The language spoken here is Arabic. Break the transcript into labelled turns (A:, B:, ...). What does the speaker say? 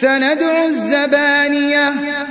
A: سندع الزبانية.